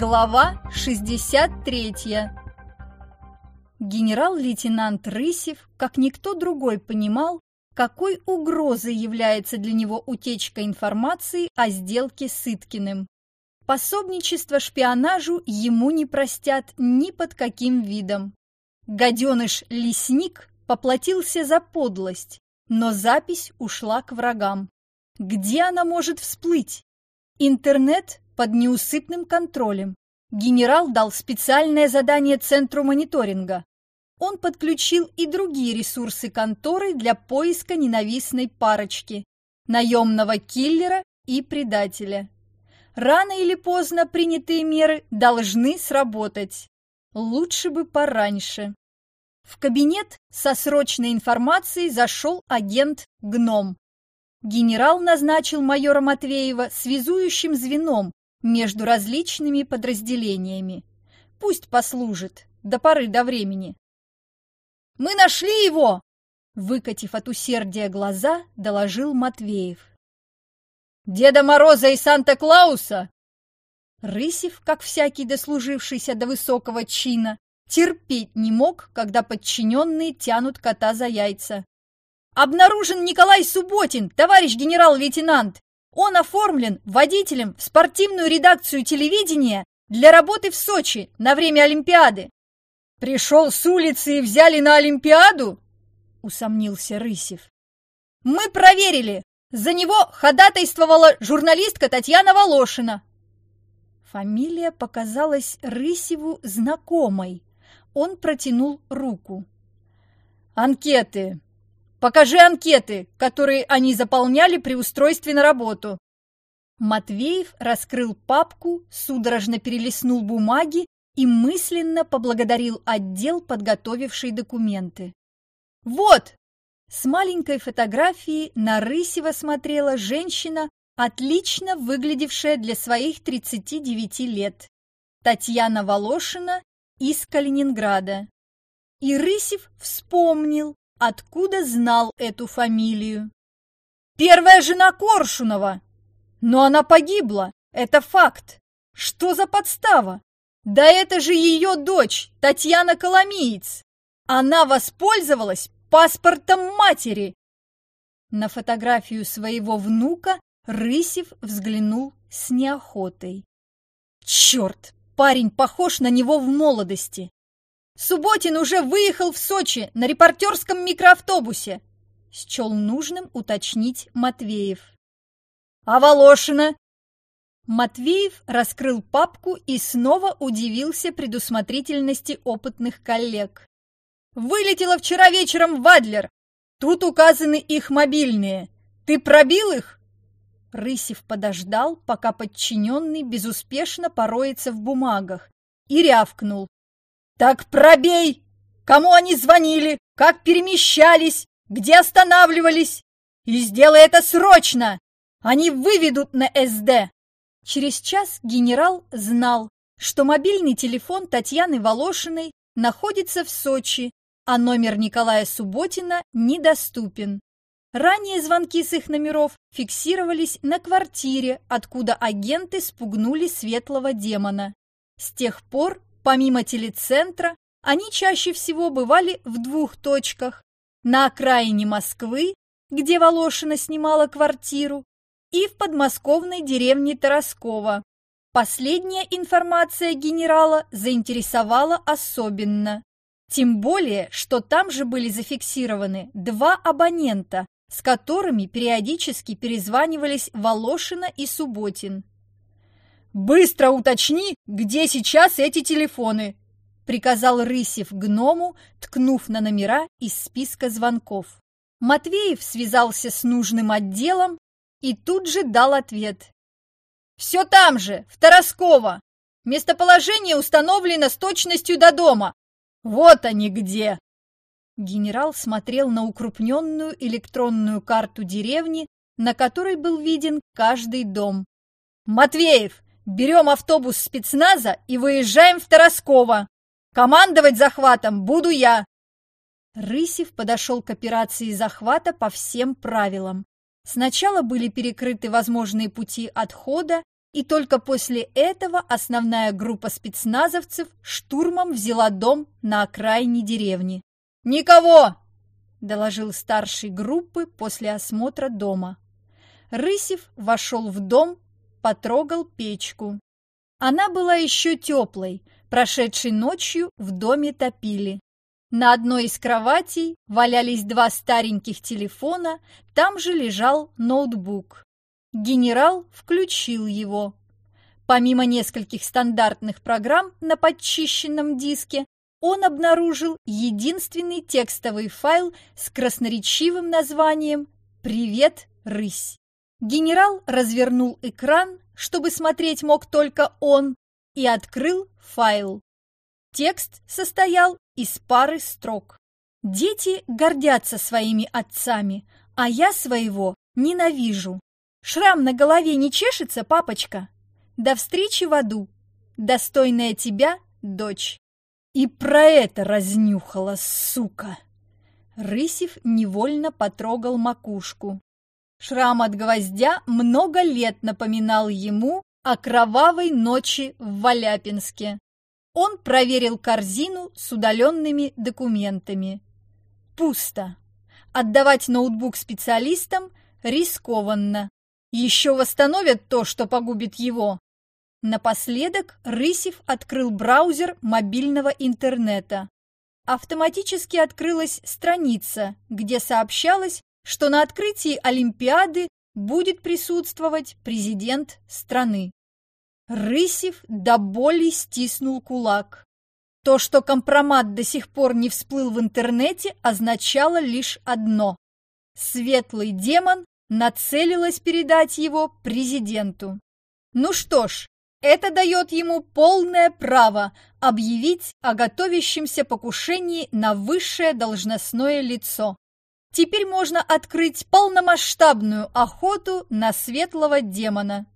Глава 63 Генерал-лейтенант Рысев, как никто другой, понимал, какой угрозой является для него утечка информации о сделке с Иткиным. Пособничество шпионажу ему не простят ни под каким видом. Гаденыш-лесник поплатился за подлость, но запись ушла к врагам. Где она может всплыть? Интернет под неусыпным контролем. Генерал дал специальное задание Центру мониторинга. Он подключил и другие ресурсы конторы для поиска ненавистной парочки – наемного киллера и предателя. Рано или поздно принятые меры должны сработать. Лучше бы пораньше. В кабинет со срочной информацией зашел агент Гном. Генерал назначил майора Матвеева связующим звеном между различными подразделениями. Пусть послужит до поры до времени. «Мы нашли его!» Выкатив от усердия глаза, доложил Матвеев. «Деда Мороза и Санта-Клауса!» Рысев, как всякий дослужившийся до высокого чина, терпеть не мог, когда подчиненные тянут кота за яйца. «Обнаружен Николай Субботин, товарищ генерал-лейтенант! Он оформлен водителем в спортивную редакцию телевидения для работы в Сочи на время Олимпиады. Пришел с улицы и взяли на Олимпиаду? Усомнился Рысев. Мы проверили. За него ходатайствовала журналистка Татьяна Волошина. Фамилия показалась Рысеву знакомой. Он протянул руку. «Анкеты! Покажи анкеты, которые они заполняли при устройстве на работу. Матвеев раскрыл папку, судорожно перелистнул бумаги и мысленно поблагодарил отдел, подготовивший документы. «Вот!» С маленькой фотографии на Рысева смотрела женщина, отлично выглядевшая для своих 39 лет. Татьяна Волошина из Калининграда. И Рысев вспомнил, откуда знал эту фамилию. «Первая жена Коршунова!» «Но она погибла! Это факт! Что за подстава? Да это же ее дочь, Татьяна Коломиец! Она воспользовалась паспортом матери!» На фотографию своего внука Рысев взглянул с неохотой. «Черт! Парень похож на него в молодости! Субботин уже выехал в Сочи на репортерском микроавтобусе!» Счел нужным уточнить Матвеев. «А Волошина?» Матвеев раскрыл папку и снова удивился предусмотрительности опытных коллег. «Вылетела вчера вечером в Адлер. Тут указаны их мобильные. Ты пробил их?» Рысев подождал, пока подчиненный безуспешно пороется в бумагах, и рявкнул. «Так пробей! Кому они звонили? Как перемещались? Где останавливались? И сделай это срочно! Они выведут на СД!» Через час генерал знал, что мобильный телефон Татьяны Волошиной находится в Сочи, а номер Николая Субботина недоступен. Ранее звонки с их номеров фиксировались на квартире, откуда агенты спугнули светлого демона. С тех пор Помимо телецентра, они чаще всего бывали в двух точках – на окраине Москвы, где Волошина снимала квартиру, и в подмосковной деревне Тарасково. Последняя информация генерала заинтересовала особенно. Тем более, что там же были зафиксированы два абонента, с которыми периодически перезванивались Волошина и Субботин. «Быстро уточни, где сейчас эти телефоны!» приказал Рысев гному, ткнув на номера из списка звонков. Матвеев связался с нужным отделом и тут же дал ответ. «Все там же, в Тарасково! Местоположение установлено с точностью до дома! Вот они где!» Генерал смотрел на укрупненную электронную карту деревни, на которой был виден каждый дом. «Матвеев, Берем автобус спецназа и выезжаем в Тарасково. Командовать захватом буду я. Рысев подошел к операции захвата по всем правилам. Сначала были перекрыты возможные пути отхода и только после этого основная группа спецназовцев штурмом взяла дом на окраине деревни. «Никого!» – доложил старший группы после осмотра дома. Рысев вошел в дом, потрогал печку. Она была еще теплой, прошедшей ночью в доме топили. На одной из кроватей валялись два стареньких телефона, там же лежал ноутбук. Генерал включил его. Помимо нескольких стандартных программ на подчищенном диске, он обнаружил единственный текстовый файл с красноречивым названием «Привет, рысь». Генерал развернул экран, чтобы смотреть мог только он, и открыл файл. Текст состоял из пары строк. «Дети гордятся своими отцами, а я своего ненавижу. Шрам на голове не чешется, папочка? До встречи в аду. Достойная тебя, дочь. И про это разнюхала, сука. Рысев невольно потрогал макушку. Шрам от гвоздя много лет напоминал ему о кровавой ночи в Валяпинске. Он проверил корзину с удаленными документами. Пусто. Отдавать ноутбук специалистам рискованно. Еще восстановят то, что погубит его. Напоследок Рысев открыл браузер мобильного интернета. Автоматически открылась страница, где сообщалось, что на открытии Олимпиады будет присутствовать президент страны. Рысев до боли стиснул кулак. То, что компромат до сих пор не всплыл в интернете, означало лишь одно. Светлый демон нацелилась передать его президенту. Ну что ж, это дает ему полное право объявить о готовящемся покушении на высшее должностное лицо. Теперь можно открыть полномасштабную охоту на светлого демона.